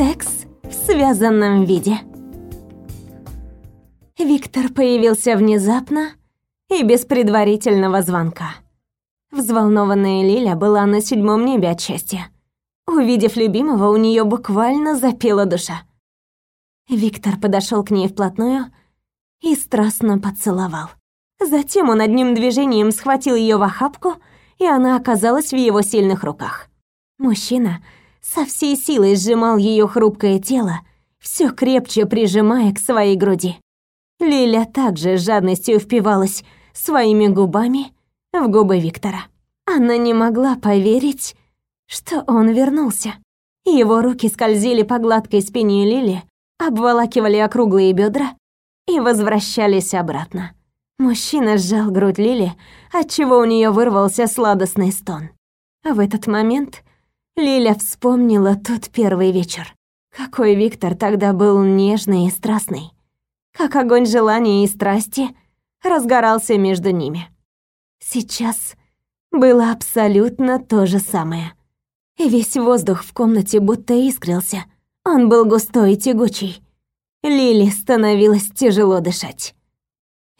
Секс в связанном виде. Виктор появился внезапно и без предварительного звонка. Взволнованная Лиля была на седьмом небе от счастья. Увидев любимого, у нее буквально запела душа. Виктор подошел к ней вплотную и страстно поцеловал. Затем он одним движением схватил ее в охапку, и она оказалась в его сильных руках. Мужчина со всей силой сжимал ее хрупкое тело, все крепче прижимая к своей груди. Лиля также с жадностью впивалась своими губами в губы Виктора. Она не могла поверить, что он вернулся. Его руки скользили по гладкой спине Лили, обволакивали округлые бедра и возвращались обратно. Мужчина сжал грудь Лили, отчего у нее вырвался сладостный стон. В этот момент Лиля вспомнила тот первый вечер. Какой Виктор тогда был нежный и страстный. Как огонь желания и страсти разгорался между ними. Сейчас было абсолютно то же самое. Весь воздух в комнате будто искрился. Он был густой и тягучий. Лили становилось тяжело дышать.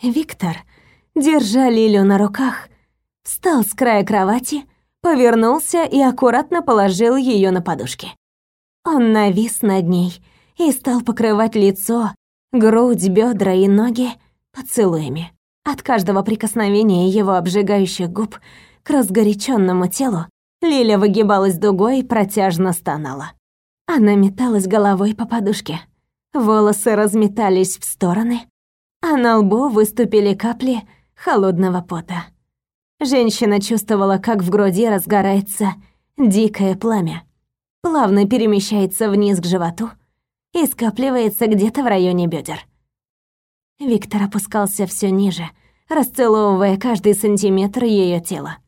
Виктор, держа Лилю на руках, встал с края кровати, повернулся и аккуратно положил ее на подушки. Он навис над ней и стал покрывать лицо, грудь, бедра и ноги поцелуями. От каждого прикосновения его обжигающих губ к разгоряченному телу Лиля выгибалась дугой и протяжно стонала. Она металась головой по подушке. Волосы разметались в стороны, а на лбу выступили капли холодного пота. Женщина чувствовала, как в груди разгорается дикое пламя. Плавно перемещается вниз к животу и скапливается где-то в районе бедер. Виктор опускался все ниже, расцеловывая каждый сантиметр ее тела.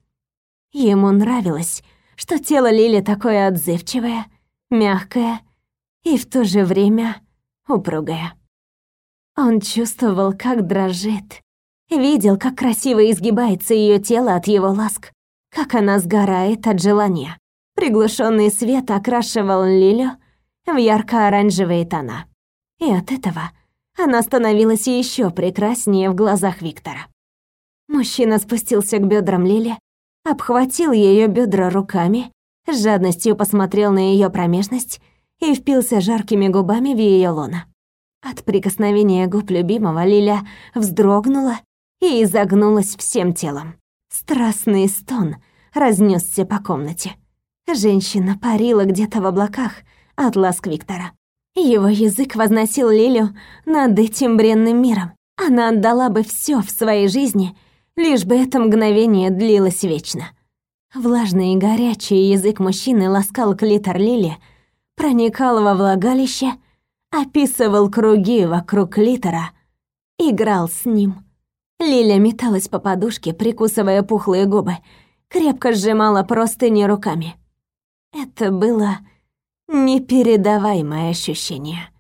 Ему нравилось, что тело Лили такое отзывчивое, мягкое и в то же время упругое. Он чувствовал, как дрожит, видел, как красиво изгибается ее тело от его ласк, как она сгорает от желания. Приглушенный свет окрашивал Лилю в ярко-оранжевые тона. И от этого она становилась еще прекраснее в глазах Виктора. Мужчина спустился к бедрам Лили, обхватил ее бедра руками, с жадностью посмотрел на ее промежность и впился жаркими губами в ее лоно. От прикосновения губ любимого Лиля вздрогнула и изогнулась всем телом. Страстный стон разнесся по комнате. Женщина парила где-то в облаках от ласк Виктора. Его язык возносил Лилю над этим бренным миром. Она отдала бы все в своей жизни, лишь бы это мгновение длилось вечно. Влажный и горячий язык мужчины ласкал клитор Лили, проникал во влагалище, описывал круги вокруг клитора, играл с ним. Лиля металась по подушке, прикусывая пухлые губы, крепко сжимала простыни руками. Это было непередаваемое ощущение.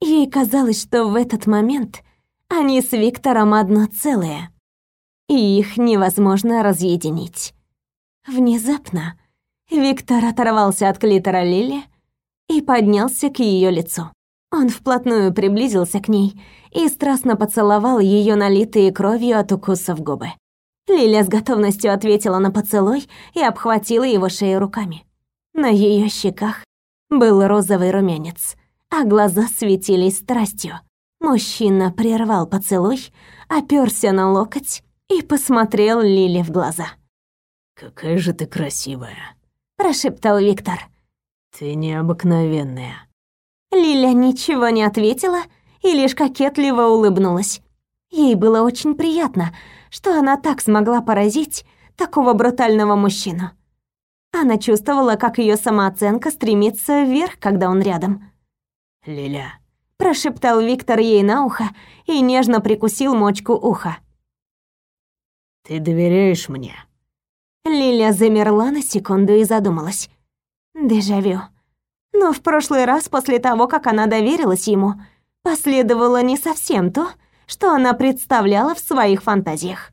Ей казалось, что в этот момент они с Виктором одно целое, и их невозможно разъединить. Внезапно Виктор оторвался от клитора Лили и поднялся к ее лицу. Он вплотную приблизился к ней и страстно поцеловал ее налитые кровью от укусов губы. Лиля с готовностью ответила на поцелуй и обхватила его шею руками. На ее щеках был розовый румянец, а глаза светились страстью. Мужчина прервал поцелуй, оперся на локоть и посмотрел Лиле в глаза. «Какая же ты красивая», — прошептал Виктор. «Ты необыкновенная». Лиля ничего не ответила и лишь кокетливо улыбнулась. Ей было очень приятно, что она так смогла поразить такого брутального мужчину. Она чувствовала, как ее самооценка стремится вверх, когда он рядом. «Лиля», — прошептал Виктор ей на ухо и нежно прикусил мочку уха. «Ты доверяешь мне?» Лиля замерла на секунду и задумалась. Дежавю. Но в прошлый раз, после того, как она доверилась ему, последовало не совсем то, что она представляла в своих фантазиях.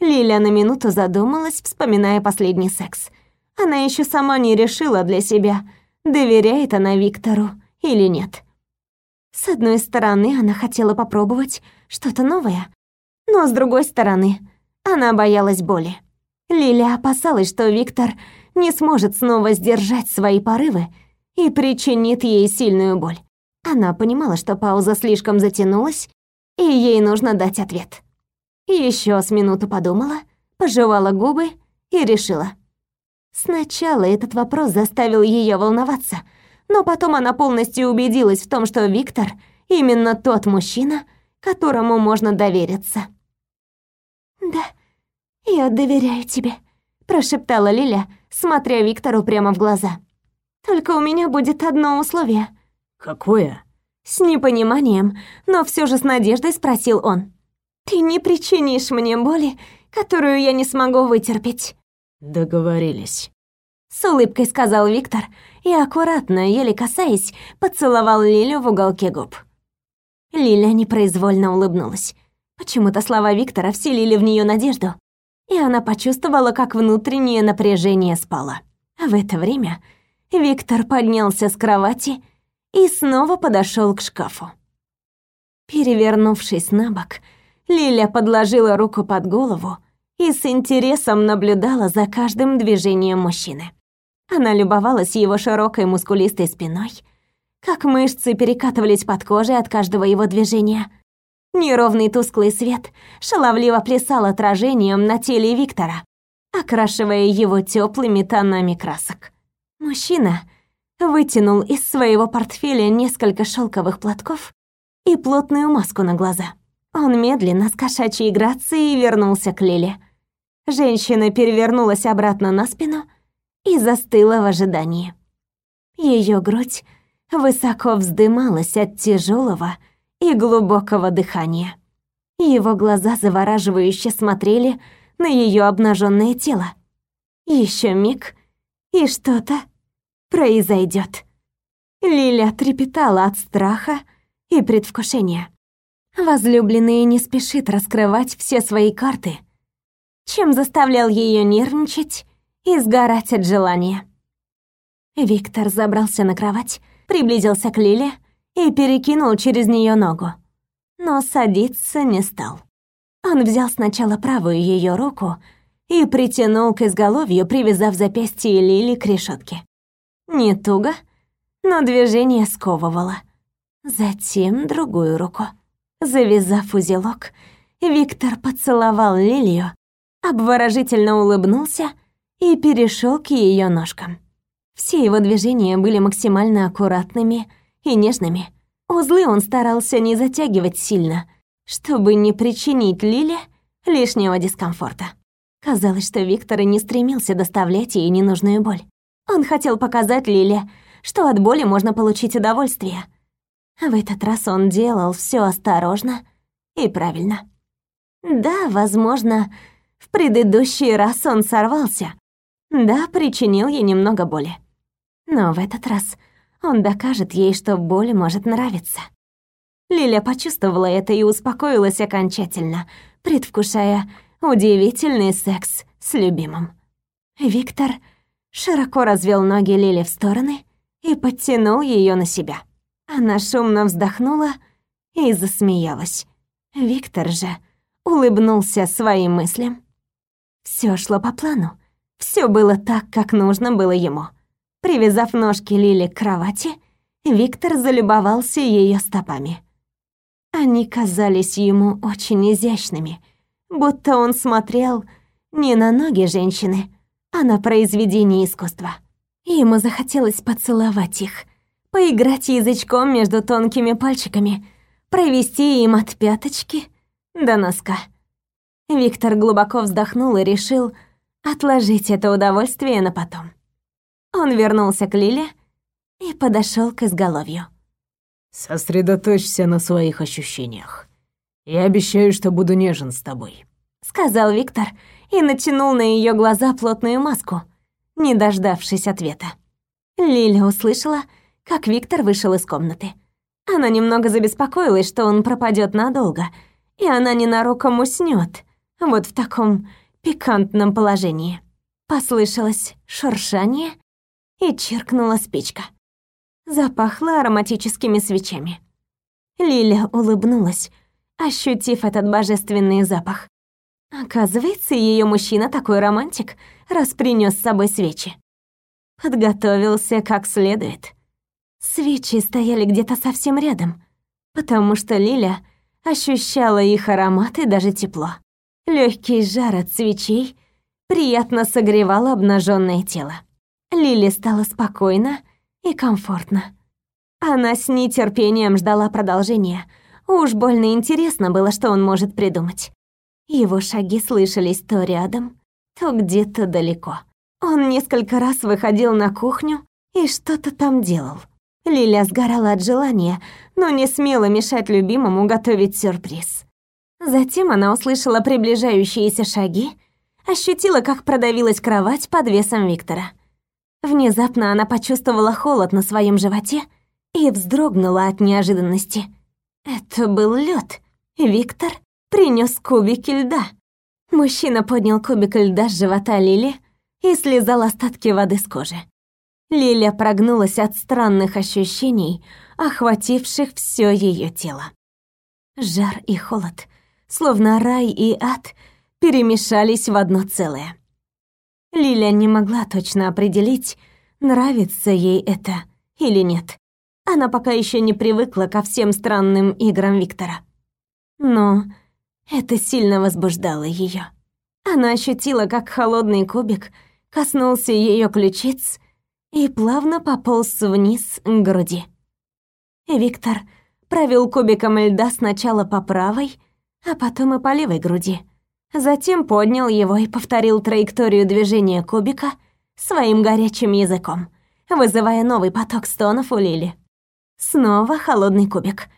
Лиля на минуту задумалась, вспоминая последний секс. Она еще сама не решила для себя, доверяет она Виктору или нет. С одной стороны, она хотела попробовать что-то новое, но с другой стороны, она боялась боли. Лиля опасалась, что Виктор не сможет снова сдержать свои порывы и причинит ей сильную боль. Она понимала, что пауза слишком затянулась, и ей нужно дать ответ. Еще с минуту подумала, пожевала губы и решила. Сначала этот вопрос заставил ее волноваться, но потом она полностью убедилась в том, что Виктор именно тот мужчина, которому можно довериться. «Да, я доверяю тебе», — прошептала Лиля, смотря Виктору прямо в глаза. «Только у меня будет одно условие». «Какое?» С непониманием, но все же с надеждой спросил он. «Ты не причинишь мне боли, которую я не смогу вытерпеть». «Договорились», — с улыбкой сказал Виктор и аккуратно, еле касаясь, поцеловал Лилю в уголке губ. Лиля непроизвольно улыбнулась. Почему-то слова Виктора вселили в нее надежду, и она почувствовала, как внутреннее напряжение спало. А в это время Виктор поднялся с кровати и снова подошел к шкафу. Перевернувшись на бок, Лиля подложила руку под голову и с интересом наблюдала за каждым движением мужчины. Она любовалась его широкой мускулистой спиной, как мышцы перекатывались под кожей от каждого его движения — Неровный тусклый свет шаловливо плясал отражением на теле Виктора, окрашивая его теплыми тонами красок. Мужчина вытянул из своего портфеля несколько шелковых платков и плотную маску на глаза. Он медленно, с кошачьей грацией, вернулся к Лиле. Женщина перевернулась обратно на спину и застыла в ожидании. Ее грудь высоко вздымалась от тяжелого, и глубокого дыхания. Его глаза завораживающе смотрели на ее обнаженное тело. Еще миг, и что-то произойдет. Лиля трепетала от страха и предвкушения. Возлюбленный не спешит раскрывать все свои карты, чем заставлял ее нервничать и сгорать от желания. Виктор забрался на кровать, приблизился к Лиле и перекинул через нее ногу. Но садиться не стал. Он взял сначала правую ее руку и притянул к изголовью, привязав запястье Лили к решетке. Не туго, но движение сковывало. Затем другую руку. Завязав узелок, Виктор поцеловал Лилию, обворожительно улыбнулся и перешел к ее ножкам. Все его движения были максимально аккуратными и нежными. Узлы он старался не затягивать сильно, чтобы не причинить Лиле лишнего дискомфорта. Казалось, что Виктор и не стремился доставлять ей ненужную боль. Он хотел показать Лиле, что от боли можно получить удовольствие. В этот раз он делал все осторожно и правильно. Да, возможно, в предыдущий раз он сорвался. Да, причинил ей немного боли. Но в этот раз он докажет ей, что боль может нравиться. Лиля почувствовала это и успокоилась окончательно, предвкушая удивительный секс с любимым. Виктор широко развел ноги Лили в стороны и подтянул ее на себя. Она шумно вздохнула и засмеялась. Виктор же улыбнулся своим мыслям. Все шло по плану. Все было так, как нужно было ему. Привязав ножки Лили к кровати, Виктор залюбовался ее стопами. Они казались ему очень изящными, будто он смотрел не на ноги женщины, а на произведение искусства. Ему захотелось поцеловать их, поиграть язычком между тонкими пальчиками, провести им от пяточки до носка. Виктор глубоко вздохнул и решил отложить это удовольствие на потом. Он вернулся к Лиле и подошел к изголовью. «Сосредоточься на своих ощущениях. Я обещаю, что буду нежен с тобой», — сказал Виктор и натянул на ее глаза плотную маску, не дождавшись ответа. Лиля услышала, как Виктор вышел из комнаты. Она немного забеспокоилась, что он пропадет надолго, и она ненароком уснет, вот в таком пикантном положении. Послышалось шуршание, и чиркнула спичка. запахло ароматическими свечами. Лиля улыбнулась, ощутив этот божественный запах. Оказывается, ее мужчина такой романтик, раз принес с собой свечи. Подготовился как следует. Свечи стояли где-то совсем рядом, потому что Лиля ощущала их аромат и даже тепло. Легкий жар от свечей приятно согревал обнаженное тело. Лили стало спокойно и комфортно. Она с нетерпением ждала продолжения. Уж больно интересно было, что он может придумать. Его шаги слышались то рядом, то где-то далеко. Он несколько раз выходил на кухню и что-то там делал. Лиля сгорала от желания, но не смела мешать любимому готовить сюрприз. Затем она услышала приближающиеся шаги, ощутила, как продавилась кровать под весом Виктора. Внезапно она почувствовала холод на своем животе и вздрогнула от неожиданности. Это был лед. Виктор принес кубики льда. Мужчина поднял кубик льда с живота Лили и слезал остатки воды с кожи. Лиля прогнулась от странных ощущений, охвативших все ее тело. Жар и холод, словно рай и ад, перемешались в одно целое. Лиля не могла точно определить, нравится ей это или нет. Она пока еще не привыкла ко всем странным играм Виктора. Но это сильно возбуждало ее. Она ощутила, как холодный кубик коснулся ее ключиц и плавно пополз вниз к груди. Виктор провел кубиком льда сначала по правой, а потом и по левой груди. Затем поднял его и повторил траекторию движения кубика своим горячим языком, вызывая новый поток стонов у Лили. Снова холодный кубик.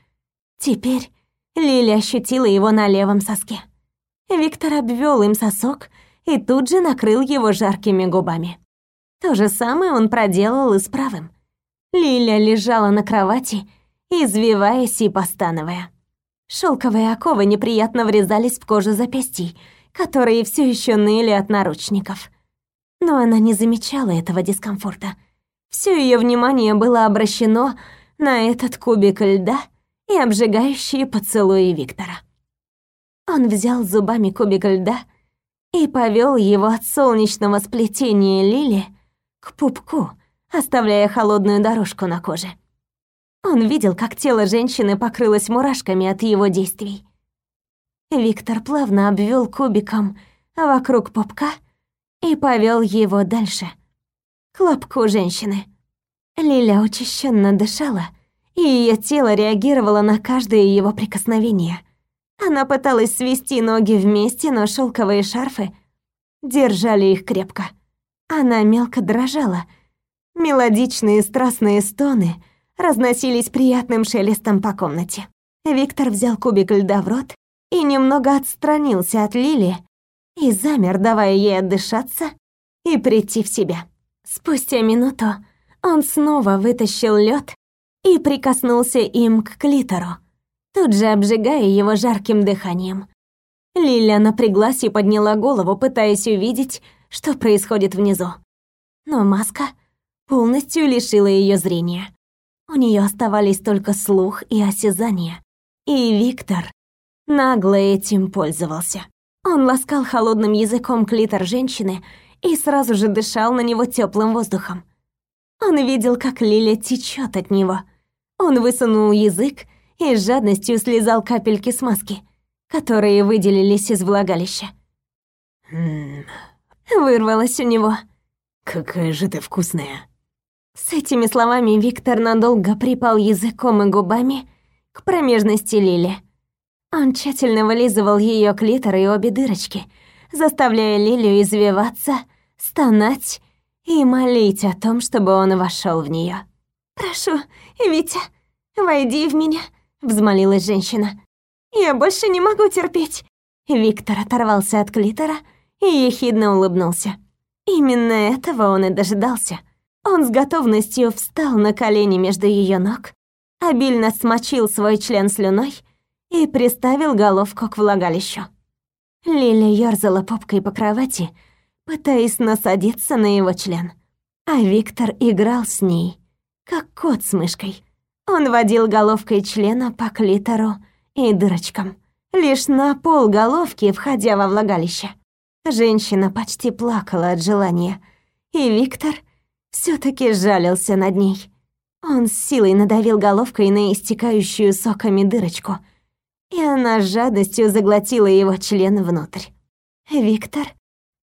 Теперь Лили ощутила его на левом соске. Виктор обвел им сосок и тут же накрыл его жаркими губами. То же самое он проделал и с правым. Лиля лежала на кровати, извиваясь и постановая. Шелковые оковы неприятно врезались в кожу запястий, которые все еще ныли от наручников. Но она не замечала этого дискомфорта. Все ее внимание было обращено на этот кубик льда и обжигающие поцелуи Виктора. Он взял зубами кубик льда и повел его от солнечного сплетения лили к пупку, оставляя холодную дорожку на коже. Он видел, как тело женщины покрылось мурашками от его действий. Виктор плавно обвел кубиком вокруг попка и повел его дальше, к лобку женщины. Лиля учащенно дышала, и ее тело реагировало на каждое его прикосновение. Она пыталась свести ноги вместе, но шелковые шарфы держали их крепко. Она мелко дрожала. Мелодичные страстные стоны — разносились приятным шелестом по комнате. Виктор взял кубик льда в рот и немного отстранился от Лили и замер, давая ей отдышаться и прийти в себя. Спустя минуту он снова вытащил лед и прикоснулся им к клитору, тут же обжигая его жарким дыханием. Лиля напряглась и подняла голову, пытаясь увидеть, что происходит внизу. Но маска полностью лишила ее зрения. У нее оставались только слух и осязание. И Виктор нагло этим пользовался. Он ласкал холодным языком клитор женщины и сразу же дышал на него теплым воздухом. Он видел, как Лиля течет от него. Он высунул язык и с жадностью слезал капельки смазки, которые выделились из влагалища. «Ммм...» Вырвалось у него. «Какая же ты вкусная!» С этими словами Виктор надолго припал языком и губами к промежности Лили. Он тщательно вылизывал ее клитор и обе дырочки, заставляя Лилию извиваться, стонать и молить о том, чтобы он вошел в нее. «Прошу, Витя, войди в меня», — взмолилась женщина. «Я больше не могу терпеть». Виктор оторвался от клитора и ехидно улыбнулся. Именно этого он и дожидался — он с готовностью встал на колени между ее ног, обильно смочил свой член слюной и приставил головку к влагалищу. Лиля ёрзала попкой по кровати, пытаясь насадиться на его член, а Виктор играл с ней, как кот с мышкой. Он водил головкой члена по клитору и дырочкам, лишь на пол головки, входя во влагалище. Женщина почти плакала от желания, и Виктор все таки жалился над ней. Он с силой надавил головкой на истекающую соками дырочку, и она с жадностью заглотила его член внутрь. Виктор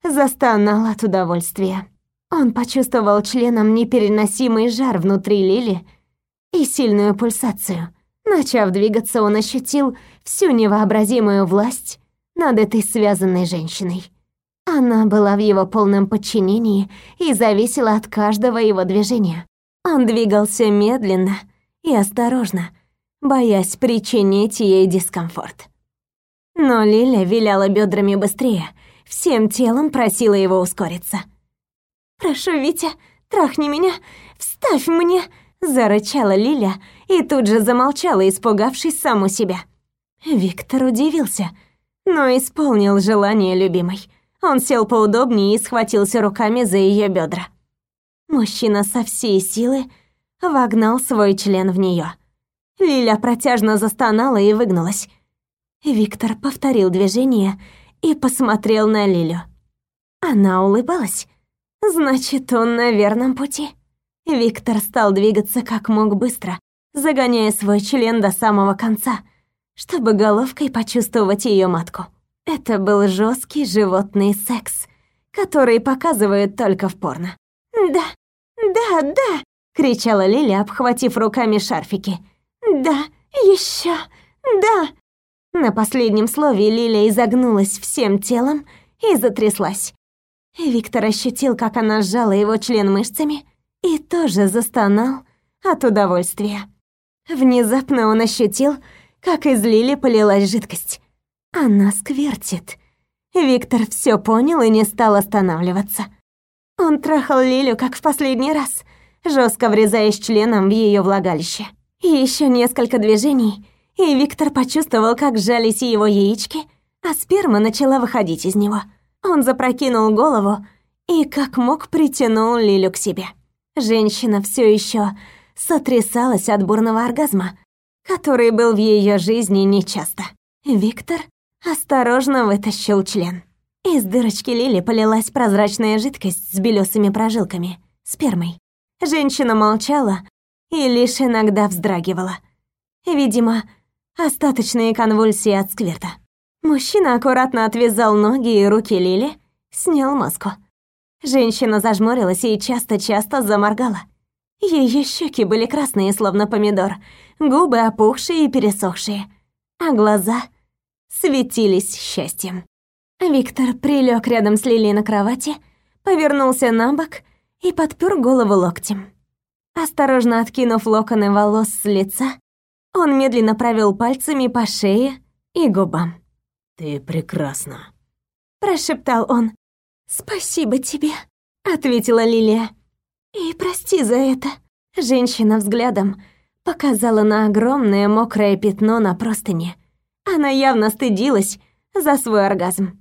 застонал от удовольствия. Он почувствовал членом непереносимый жар внутри Лили и сильную пульсацию. Начав двигаться, он ощутил всю невообразимую власть над этой связанной женщиной. Она была в его полном подчинении и зависела от каждого его движения. Он двигался медленно и осторожно, боясь причинить ей дискомфорт. Но Лиля виляла бедрами быстрее, всем телом просила его ускориться. «Прошу, Витя, трахни меня, вставь мне!» Зарычала Лиля и тут же замолчала, испугавшись саму себя. Виктор удивился, но исполнил желание любимой. Он сел поудобнее и схватился руками за ее бедра. Мужчина со всей силы вогнал свой член в нее. Лиля протяжно застонала и выгнулась. Виктор повторил движение и посмотрел на Лилю. Она улыбалась. Значит, он на верном пути. Виктор стал двигаться как мог быстро, загоняя свой член до самого конца, чтобы головкой почувствовать ее матку. Это был жесткий животный секс, который показывают только в порно. «Да, да, да!» — кричала Лиля, обхватив руками шарфики. «Да, еще, да!» На последнем слове Лиля изогнулась всем телом и затряслась. Виктор ощутил, как она сжала его член мышцами и тоже застонал от удовольствия. Внезапно он ощутил, как из Лили полилась жидкость. Она сквертит. Виктор все понял и не стал останавливаться. Он трахал Лилю, как в последний раз, жестко врезаясь членом в ее влагалище. Еще несколько движений, и Виктор почувствовал, как сжались его яички, а сперма начала выходить из него. Он запрокинул голову и как мог притянул Лилю к себе. Женщина все еще сотрясалась от бурного оргазма, который был в ее жизни нечасто. Виктор осторожно вытащил член. Из дырочки Лили полилась прозрачная жидкость с белесыми прожилками, спермой. Женщина молчала и лишь иногда вздрагивала. Видимо, остаточные конвульсии от скверта. Мужчина аккуратно отвязал ноги и руки Лили, снял маску. Женщина зажмурилась и часто-часто заморгала. Ее щеки были красные, словно помидор, губы опухшие и пересохшие, а глаза светились счастьем. Виктор прилег рядом с Лили на кровати, повернулся на бок и подпер голову локтем. Осторожно откинув локоны волос с лица, он медленно провел пальцами по шее и губам. «Ты прекрасна», — прошептал он. «Спасибо тебе», — ответила Лилия. «И прости за это». Женщина взглядом показала на огромное мокрое пятно на простыне. Она явно стыдилась за свой оргазм.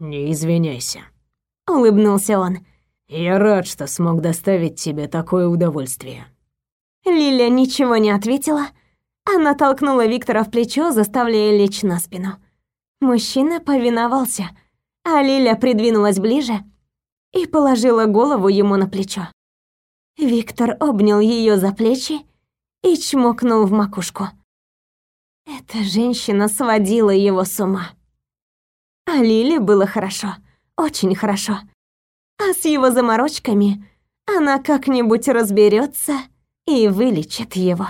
«Не извиняйся», — улыбнулся он. «Я рад, что смог доставить тебе такое удовольствие». Лиля ничего не ответила. Она толкнула Виктора в плечо, заставляя лечь на спину. Мужчина повиновался, а Лиля придвинулась ближе и положила голову ему на плечо. Виктор обнял ее за плечи и чмокнул в макушку. Эта женщина сводила его с ума. А Лиле было хорошо, очень хорошо. А с его заморочками она как-нибудь разберется и вылечит его.